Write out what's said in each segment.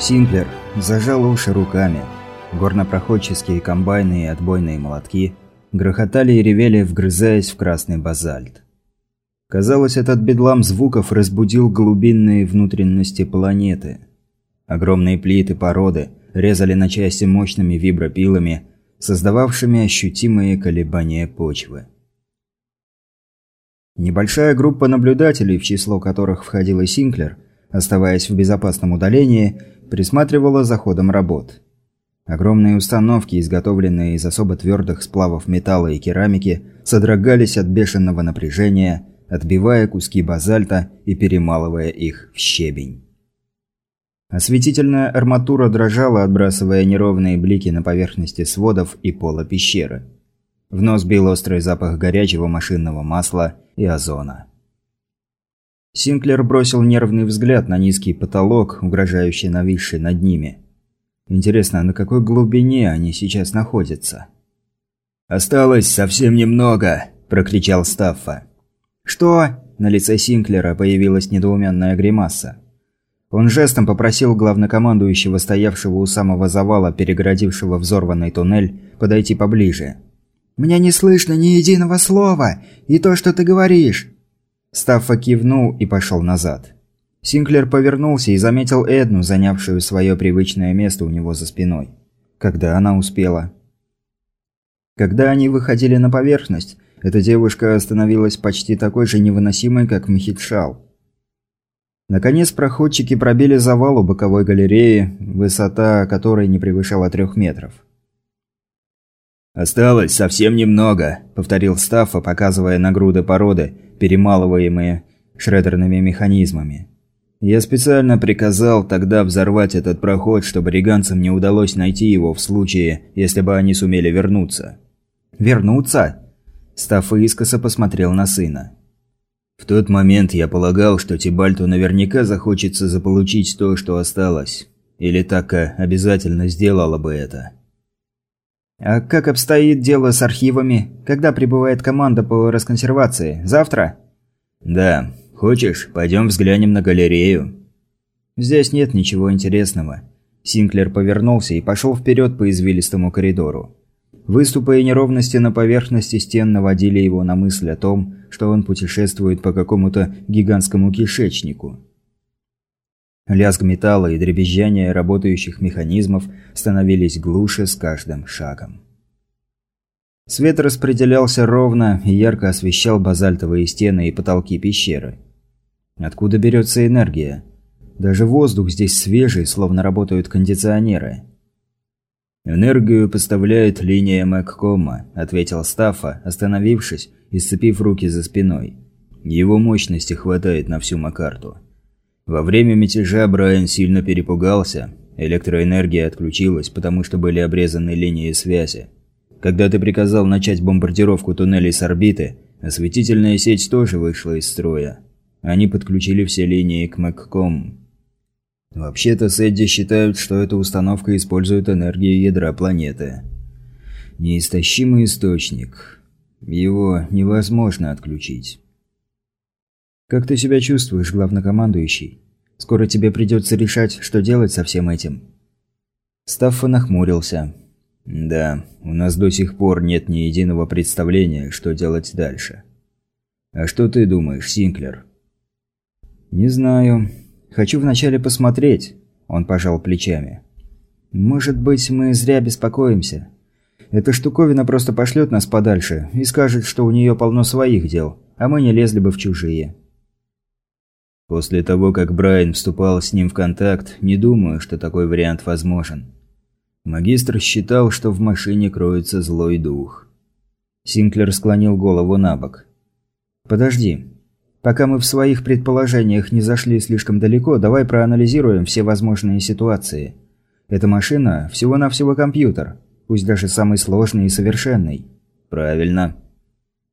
Синклер зажал уши руками. Горнопроходческие комбайны и отбойные молотки грохотали и ревели, вгрызаясь в красный базальт. Казалось, этот бедлам звуков разбудил глубинные внутренности планеты. Огромные плиты породы резали на части мощными вибропилами, создававшими ощутимые колебания почвы. Небольшая группа наблюдателей, в число которых входил и Синклер, оставаясь в безопасном удалении, присматривала за ходом работ. Огромные установки, изготовленные из особо твердых сплавов металла и керамики, содрогались от бешеного напряжения, отбивая куски базальта и перемалывая их в щебень. Осветительная арматура дрожала, отбрасывая неровные блики на поверхности сводов и пола пещеры. В нос бил острый запах горячего машинного масла и озона. Синклер бросил нервный взгляд на низкий потолок, угрожающий нависший над ними. Интересно, на какой глубине они сейчас находятся? «Осталось совсем немного!» – прокричал Стаффа. «Что?» – на лице Синклера появилась недоуменная гримаса. Он жестом попросил главнокомандующего, стоявшего у самого завала, перегородившего взорванный туннель, подойти поближе. «Мне не слышно ни единого слова, и то, что ты говоришь!» Стаффа кивнул и пошел назад. Синклер повернулся и заметил Эдну, занявшую свое привычное место у него за спиной. Когда она успела? Когда они выходили на поверхность, эта девушка становилась почти такой же невыносимой, как Мхитшал. Наконец проходчики пробили завал у боковой галереи, высота которой не превышала трех метров. «Осталось совсем немного», – повторил Стаффа, показывая на груды породы, перемалываемые шредерными механизмами. «Я специально приказал тогда взорвать этот проход, чтобы риганцам не удалось найти его в случае, если бы они сумели вернуться». «Вернуться?» Стаффа искоса посмотрел на сына. «В тот момент я полагал, что Тибальту наверняка захочется заполучить то, что осталось. Или Така обязательно сделала бы это». «А как обстоит дело с архивами? Когда прибывает команда по расконсервации? Завтра?» «Да. Хочешь, пойдем взглянем на галерею?» «Здесь нет ничего интересного». Синклер повернулся и пошел вперед по извилистому коридору. Выступы и неровности на поверхности стен наводили его на мысль о том, что он путешествует по какому-то гигантскому кишечнику. Лязг металла и дребезжание работающих механизмов становились глуше с каждым шагом. Свет распределялся ровно и ярко освещал базальтовые стены и потолки пещеры. Откуда берется энергия? Даже воздух здесь свежий, словно работают кондиционеры. «Энергию поставляет линия Маккома», – ответил Стаффа, остановившись и сцепив руки за спиной. «Его мощности хватает на всю Макарту». Во время мятежа Брайан сильно перепугался. Электроэнергия отключилась, потому что были обрезаны линии связи. Когда ты приказал начать бомбардировку туннелей с орбиты, осветительная сеть тоже вышла из строя. Они подключили все линии к МЭККОМ. Вообще-то Сэдди считают, что эта установка использует энергию ядра планеты. Неистощимый источник. Его невозможно отключить. «Как ты себя чувствуешь, главнокомандующий? Скоро тебе придется решать, что делать со всем этим». Стаффа нахмурился. «Да, у нас до сих пор нет ни единого представления, что делать дальше. А что ты думаешь, Синклер?» «Не знаю. Хочу вначале посмотреть», – он пожал плечами. «Может быть, мы зря беспокоимся. Эта штуковина просто пошлет нас подальше и скажет, что у нее полно своих дел, а мы не лезли бы в чужие». После того, как Брайан вступал с ним в контакт, не думаю, что такой вариант возможен. Магистр считал, что в машине кроется злой дух. Синклер склонил голову на бок. «Подожди. Пока мы в своих предположениях не зашли слишком далеко, давай проанализируем все возможные ситуации. Эта машина – всего-навсего компьютер, пусть даже самый сложный и совершенный». «Правильно».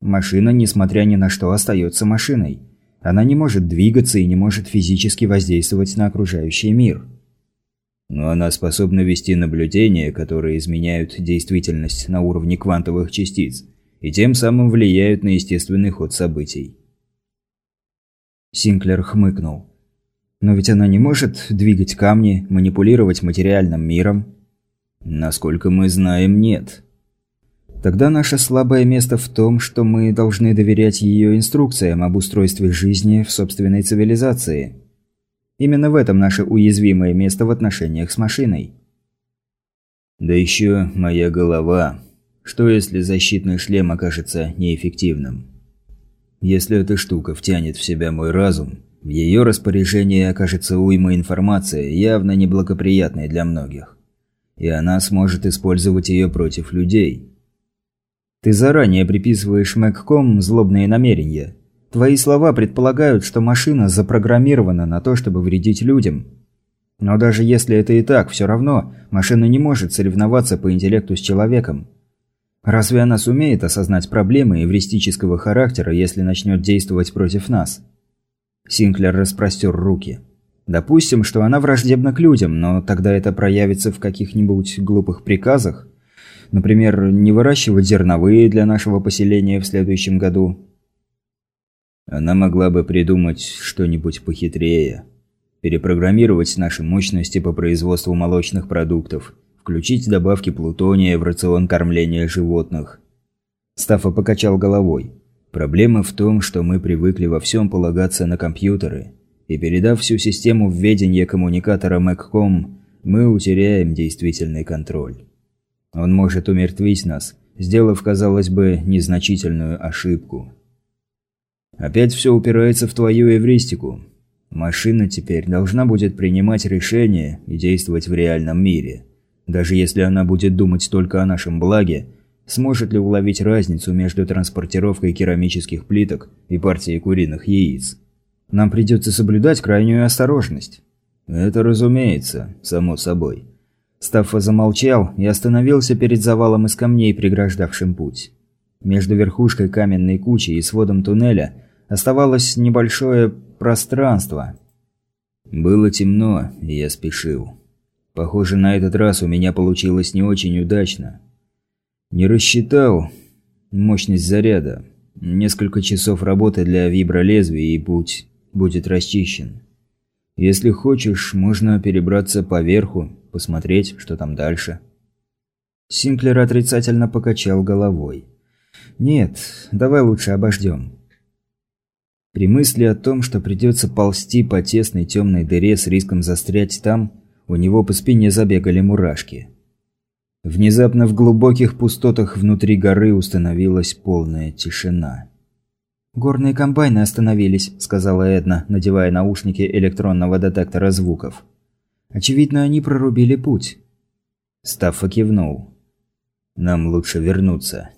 Машина, несмотря ни на что, остается машиной. Она не может двигаться и не может физически воздействовать на окружающий мир. Но она способна вести наблюдения, которые изменяют действительность на уровне квантовых частиц и тем самым влияют на естественный ход событий. Синклер хмыкнул. Но ведь она не может двигать камни, манипулировать материальным миром. Насколько мы знаем, нет. Тогда наше слабое место в том, что мы должны доверять ее инструкциям об устройстве жизни в собственной цивилизации. Именно в этом наше уязвимое место в отношениях с машиной. Да еще моя голова. Что если защитный шлем окажется неэффективным? Если эта штука втянет в себя мой разум, в ее распоряжении окажется уйма информации, явно неблагоприятной для многих. И она сможет использовать ее против людей. Ты заранее приписываешь Мэгком злобные намерения. Твои слова предполагают, что машина запрограммирована на то, чтобы вредить людям. Но даже если это и так, все равно машина не может соревноваться по интеллекту с человеком. Разве она сумеет осознать проблемы эвристического характера, если начнет действовать против нас? Синклер распростер руки. Допустим, что она враждебна к людям, но тогда это проявится в каких-нибудь глупых приказах, Например, не выращивать зерновые для нашего поселения в следующем году. Она могла бы придумать что-нибудь похитрее. Перепрограммировать наши мощности по производству молочных продуктов, включить добавки плутония в рацион кормления животных. Стаффа покачал головой. Проблема в том, что мы привыкли во всем полагаться на компьютеры, и передав всю систему введения коммуникатора Мэгком, мы утеряем действительный контроль. Он может умертвить нас, сделав, казалось бы, незначительную ошибку. Опять все упирается в твою эвристику. Машина теперь должна будет принимать решения и действовать в реальном мире. Даже если она будет думать только о нашем благе, сможет ли уловить разницу между транспортировкой керамических плиток и партией куриных яиц? Нам придется соблюдать крайнюю осторожность. Это разумеется, само собой. Стаффа замолчал и остановился перед завалом из камней, преграждавшим путь. Между верхушкой каменной кучи и сводом туннеля оставалось небольшое пространство. Было темно, и я спешил. Похоже, на этот раз у меня получилось не очень удачно. Не рассчитал мощность заряда. Несколько часов работы для вибролезвия и путь будет расчищен. Если хочешь, можно перебраться по верху посмотреть, что там дальше. Синклер отрицательно покачал головой. «Нет, давай лучше обождем». При мысли о том, что придется ползти по тесной темной дыре с риском застрять там, у него по спине забегали мурашки. Внезапно в глубоких пустотах внутри горы установилась полная тишина. «Горные комбайны остановились», – сказала Эдна, надевая наушники электронного детектора звуков. Очевидно, они прорубили путь. Стаффа кивнул. «Нам лучше вернуться».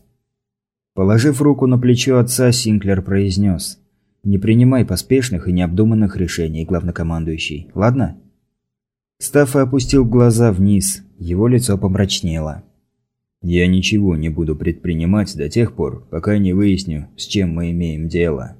Положив руку на плечо отца, Синклер произнес. «Не принимай поспешных и необдуманных решений, главнокомандующий, ладно?» Стаффа опустил глаза вниз, его лицо помрачнело. «Я ничего не буду предпринимать до тех пор, пока не выясню, с чем мы имеем дело».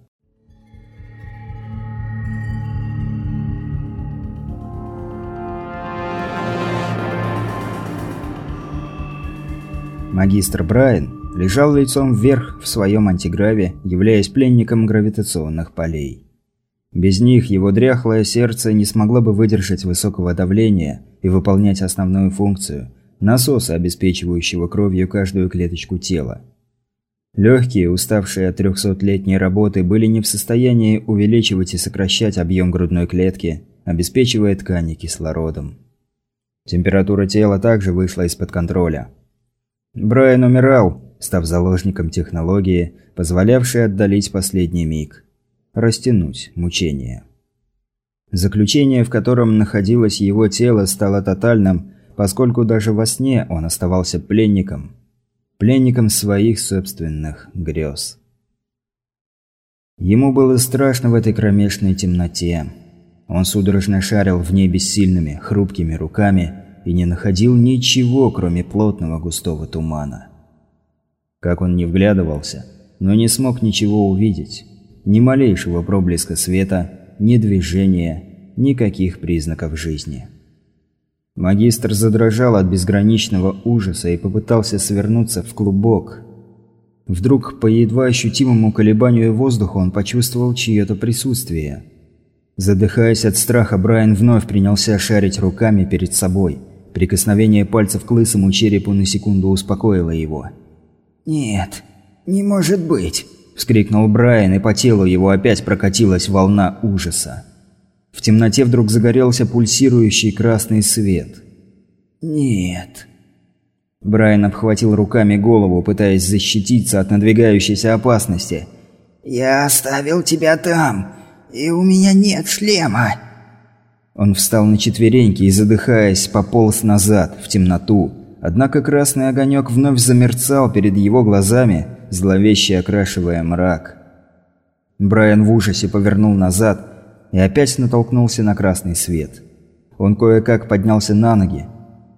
Магистр Брайан лежал лицом вверх в своем антиграве, являясь пленником гравитационных полей. Без них его дряхлое сердце не смогло бы выдержать высокого давления и выполнять основную функцию – насоса, обеспечивающего кровью каждую клеточку тела. Легкие, уставшие от трехсотлетней работы, были не в состоянии увеличивать и сокращать объем грудной клетки, обеспечивая ткани кислородом. Температура тела также вышла из-под контроля – Брайан умирал, став заложником технологии, позволявшей отдалить последний миг. Растянуть мучение. Заключение, в котором находилось его тело, стало тотальным, поскольку даже во сне он оставался пленником. Пленником своих собственных грез. Ему было страшно в этой кромешной темноте. Он судорожно шарил в небе сильными, хрупкими руками – и не находил ничего, кроме плотного густого тумана. Как он не вглядывался, но не смог ничего увидеть. Ни малейшего проблеска света, ни движения, никаких признаков жизни. Магистр задрожал от безграничного ужаса и попытался свернуться в клубок. Вдруг по едва ощутимому колебанию воздуха он почувствовал чье-то присутствие. Задыхаясь от страха, Брайан вновь принялся шарить руками перед собой. Прикосновение пальцев к лысому черепу на секунду успокоило его. «Нет, не может быть!» – вскрикнул Брайан, и по телу его опять прокатилась волна ужаса. В темноте вдруг загорелся пульсирующий красный свет. «Нет». Брайан обхватил руками голову, пытаясь защититься от надвигающейся опасности. «Я оставил тебя там, и у меня нет шлема». Он встал на четвереньки и, задыхаясь, пополз назад, в темноту. Однако красный огонек вновь замерцал перед его глазами, зловеще окрашивая мрак. Брайан в ужасе повернул назад и опять натолкнулся на красный свет. Он кое-как поднялся на ноги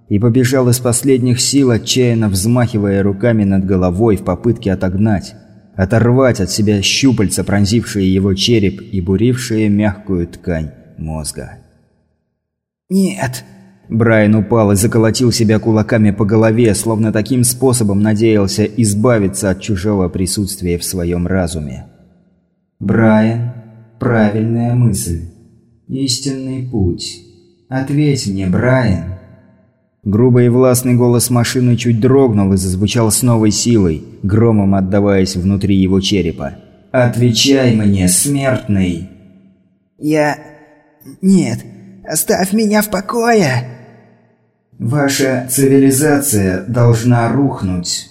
и побежал из последних сил, отчаянно взмахивая руками над головой в попытке отогнать, оторвать от себя щупальца, пронзившие его череп и бурившие мягкую ткань мозга. «Нет!» Брайан упал и заколотил себя кулаками по голове, словно таким способом надеялся избавиться от чужого присутствия в своем разуме. «Брайан, правильная мысль. Истинный путь. Ответь мне, Брайан». Грубый и властный голос машины чуть дрогнул и зазвучал с новой силой, громом отдаваясь внутри его черепа. «Отвечай мне, смертный!» «Я... нет, оставь меня в покое!» «Ваша цивилизация должна рухнуть».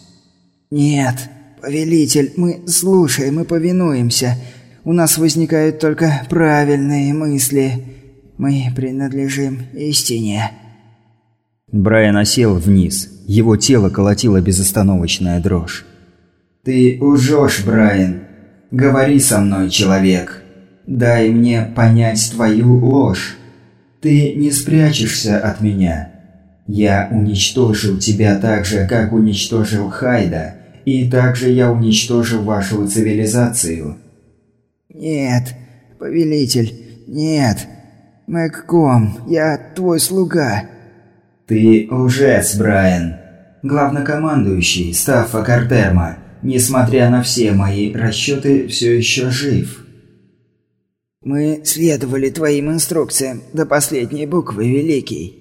«Нет, повелитель, мы слушаем и повинуемся. У нас возникают только правильные мысли. Мы принадлежим истине». Брайан осел вниз. Его тело колотило безостановочная дрожь. «Ты лжешь, Брайан. Говори со мной, человек. Дай мне понять твою ложь. Ты не спрячешься от меня. Я уничтожил тебя так же, как уничтожил Хайда, и также я уничтожил вашу цивилизацию». «Нет, повелитель, нет. Мэгком, я твой слуга». «Ты лжец, Брайан. Главнокомандующий Стаффа Картерма, несмотря на все мои расчеты, все еще жив». «Мы следовали твоим инструкциям до последней буквы, Великий».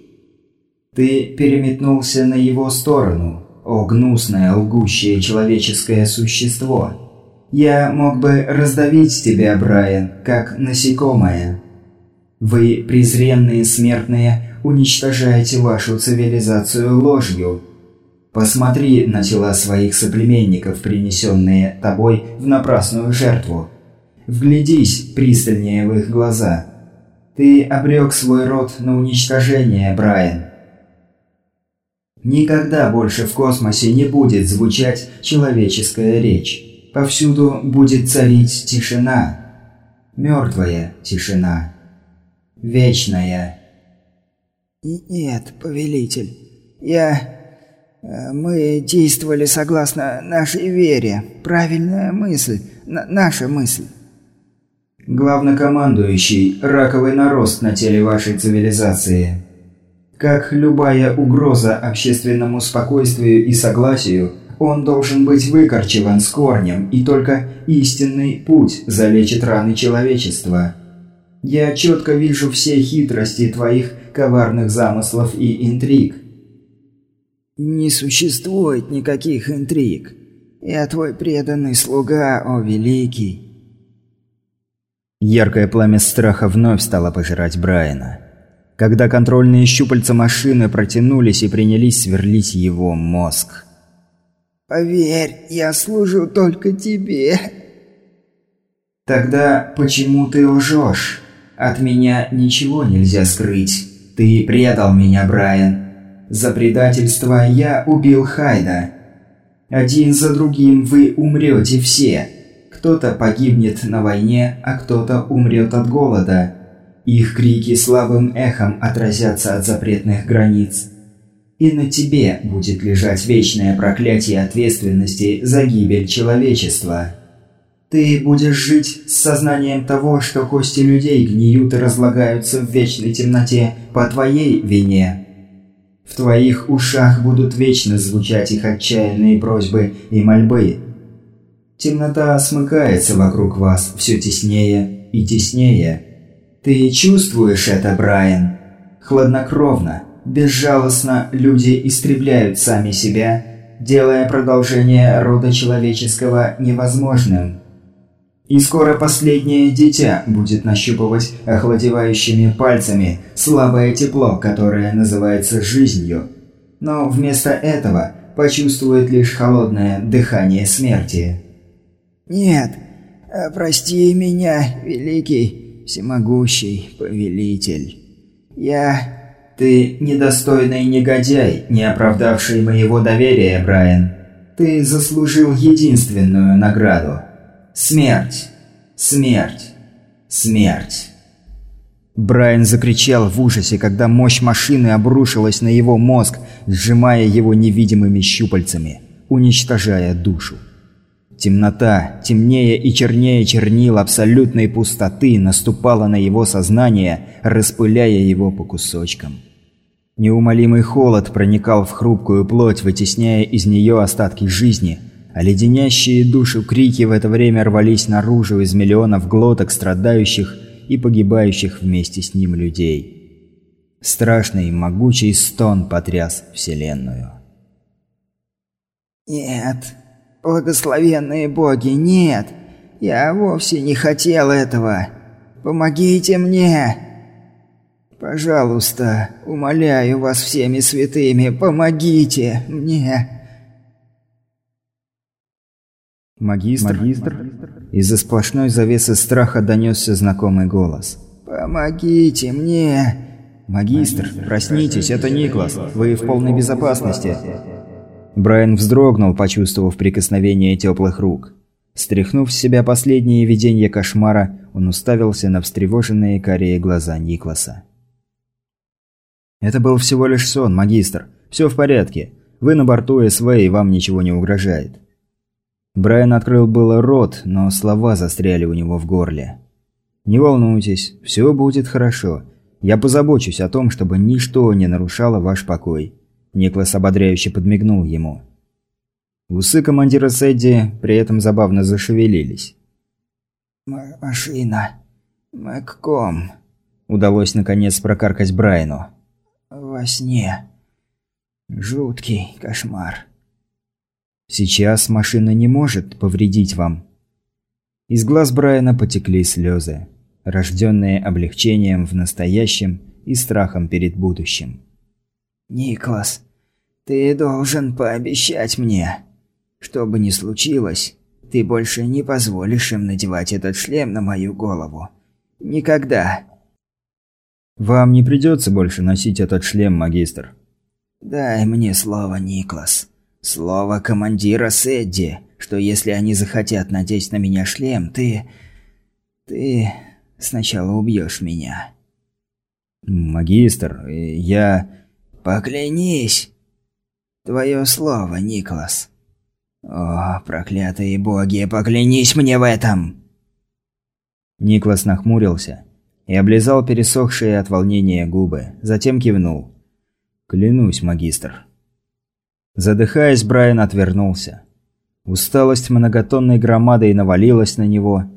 «Ты переметнулся на его сторону, о гнусное, лгущее человеческое существо. Я мог бы раздавить тебя, Брайан, как насекомое. Вы, презренные смертные, уничтожаете вашу цивилизацию ложью. Посмотри на тела своих соплеменников, принесенные тобой в напрасную жертву. Вглядись пристальнее в их глаза. Ты обрек свой род на уничтожение, Брайан. Никогда больше в космосе не будет звучать человеческая речь. Повсюду будет царить тишина. Мертвая тишина. Вечная «Нет, повелитель. Я... Э, мы действовали согласно нашей вере. Правильная мысль. Н наша мысль». «Главнокомандующий, раковый нарост на теле вашей цивилизации. Как любая угроза общественному спокойствию и согласию, он должен быть выкорчеван с корнем, и только истинный путь залечит раны человечества». Я четко вижу все хитрости твоих коварных замыслов и интриг». «Не существует никаких интриг. Я твой преданный слуга, о великий». Яркое пламя страха вновь стало пожирать Брайана. Когда контрольные щупальца машины протянулись и принялись сверлить его мозг. «Поверь, я служу только тебе». «Тогда почему ты лжешь?» От меня ничего нельзя скрыть. Ты предал меня, Брайан. За предательство я убил Хайда. Один за другим вы умрете все. Кто-то погибнет на войне, а кто-то умрет от голода. Их крики слабым эхом отразятся от запретных границ. И на тебе будет лежать вечное проклятие ответственности за гибель человечества. Ты будешь жить с сознанием того, что кости людей гниют и разлагаются в вечной темноте по твоей вине. В твоих ушах будут вечно звучать их отчаянные просьбы и мольбы. Темнота смыкается вокруг вас все теснее и теснее. Ты чувствуешь это, Брайан? Хладнокровно, безжалостно люди истребляют сами себя, делая продолжение рода человеческого невозможным. И скоро последнее дитя будет нащупывать охладевающими пальцами слабое тепло, которое называется жизнью. Но вместо этого почувствует лишь холодное дыхание смерти. «Нет, прости меня, великий, всемогущий повелитель. Я...» «Ты недостойный негодяй, не оправдавший моего доверия, Брайан. Ты заслужил единственную награду. Смерть. Смерть. Смерть». Брайан закричал в ужасе, когда мощь машины обрушилась на его мозг, сжимая его невидимыми щупальцами, уничтожая душу. Темнота, темнее и чернее чернил абсолютной пустоты наступала на его сознание, распыляя его по кусочкам. Неумолимый холод проникал в хрупкую плоть, вытесняя из нее остатки жизни, а леденящие душу крики в это время рвались наружу из миллионов глоток страдающих и погибающих вместе с ним людей. Страшный могучий стон потряс Вселенную. «Нет», «Благословенные боги, нет! Я вовсе не хотел этого! Помогите мне!» «Пожалуйста, умоляю вас всеми святыми, помогите мне!» «Магистр?» Магистр? Из-за сплошной завесы страха донесся знакомый голос. «Помогите мне!» «Магистр, проснитесь, это Никлас. Вы в полной безопасности!» Брайан вздрогнул, почувствовав прикосновение теплых рук. Стряхнув с себя последние видения кошмара, он уставился на встревоженные карие глаза Никласа. «Это был всего лишь сон, магистр. Все в порядке. Вы на борту СВ, и вам ничего не угрожает». Брайан открыл было рот, но слова застряли у него в горле. «Не волнуйтесь, все будет хорошо. Я позабочусь о том, чтобы ничто не нарушало ваш покой. Никлас ободряюще подмигнул ему. Усы командира Сэдди при этом забавно зашевелились. «Машина. Мэгком», – удалось наконец прокаркать Брайану. «Во сне. Жуткий кошмар». «Сейчас машина не может повредить вам». Из глаз Брайана потекли слезы, рожденные облегчением в настоящем и страхом перед будущим. «Никлас, ты должен пообещать мне. Что бы ни случилось, ты больше не позволишь им надевать этот шлем на мою голову. Никогда». «Вам не придется больше носить этот шлем, магистр». «Дай мне слово, Никлас. Слово командира Сэдди, что если они захотят надеть на меня шлем, ты... ты сначала убьешь меня». «Магистр, я...» «Поклянись!» «Твое слово, Никлас!» «О, проклятые боги, поклянись мне в этом!» Никлас нахмурился и облизал пересохшие от волнения губы, затем кивнул. «Клянусь, магистр». Задыхаясь, Брайан отвернулся. Усталость многотонной громадой навалилась на него.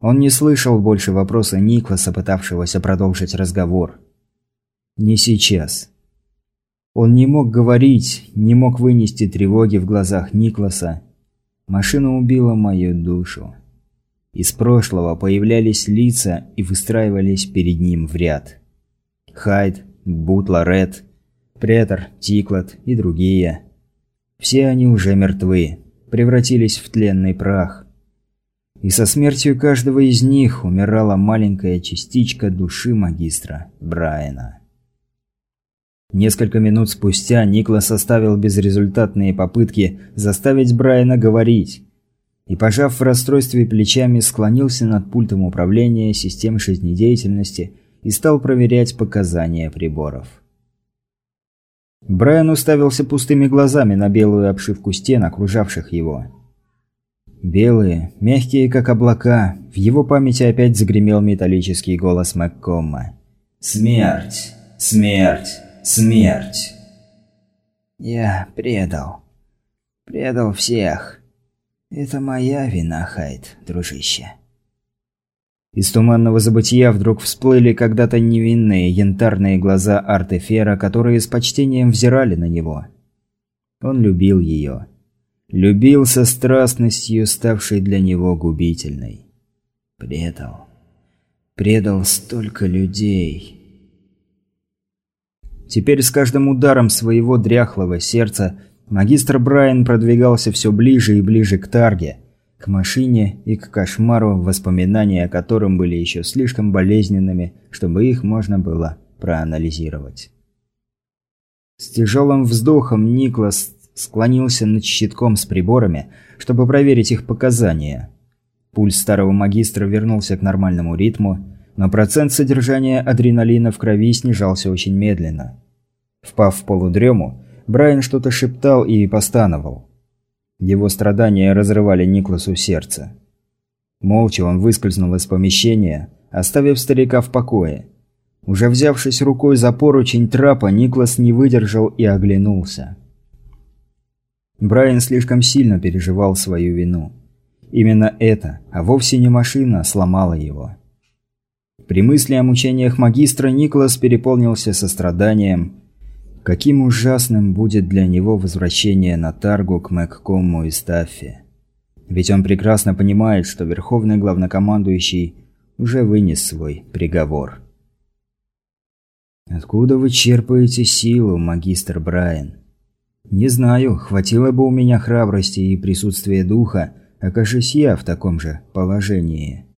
Он не слышал больше вопроса Никласа, пытавшегося продолжить разговор. «Не сейчас». Он не мог говорить, не мог вынести тревоги в глазах Никласа. Машина убила мою душу. Из прошлого появлялись лица и выстраивались перед ним в ряд. Хайд, Бутла Ред, Претор, Тиклот и другие. Все они уже мертвы, превратились в тленный прах. И со смертью каждого из них умирала маленькая частичка души магистра Брайана. Несколько минут спустя Никлас составил безрезультатные попытки заставить Брайана говорить. И, пожав в расстройстве плечами, склонился над пультом управления системы жизнедеятельности и стал проверять показания приборов. Брайан уставился пустыми глазами на белую обшивку стен, окружавших его. Белые, мягкие как облака, в его памяти опять загремел металлический голос Маккомма. «Смерть! Смерть!» Смерть. Я предал. Предал всех. Это моя вина, Хайд, дружище. Из туманного забытия вдруг всплыли когда-то невинные янтарные глаза Артефера, которые с почтением взирали на него. Он любил ее. Любил со страстностью, ставшей для него губительной. Предал. Предал столько людей. Теперь с каждым ударом своего дряхлого сердца магистр Брайан продвигался все ближе и ближе к Тарге – к машине и к кошмару, воспоминания о котором были еще слишком болезненными, чтобы их можно было проанализировать. С тяжелым вздохом Никлас склонился над щитком с приборами, чтобы проверить их показания. Пульс старого магистра вернулся к нормальному ритму, но процент содержания адреналина в крови снижался очень медленно. Впав в полудрему, Брайан что-то шептал и постановал. Его страдания разрывали Никласу сердце. Молча он выскользнул из помещения, оставив старика в покое. Уже взявшись рукой за поручень трапа, Никлас не выдержал и оглянулся. Брайан слишком сильно переживал свою вину. Именно это, а вовсе не машина, сломала его. При мысли о мучениях магистра Никлас переполнился состраданием Каким ужасным будет для него возвращение на Таргу к Мэгкому и Стаффи. Ведь он прекрасно понимает, что Верховный Главнокомандующий уже вынес свой приговор. «Откуда вы черпаете силу, магистр Брайан?» «Не знаю, хватило бы у меня храбрости и присутствия духа, окажись я в таком же положении».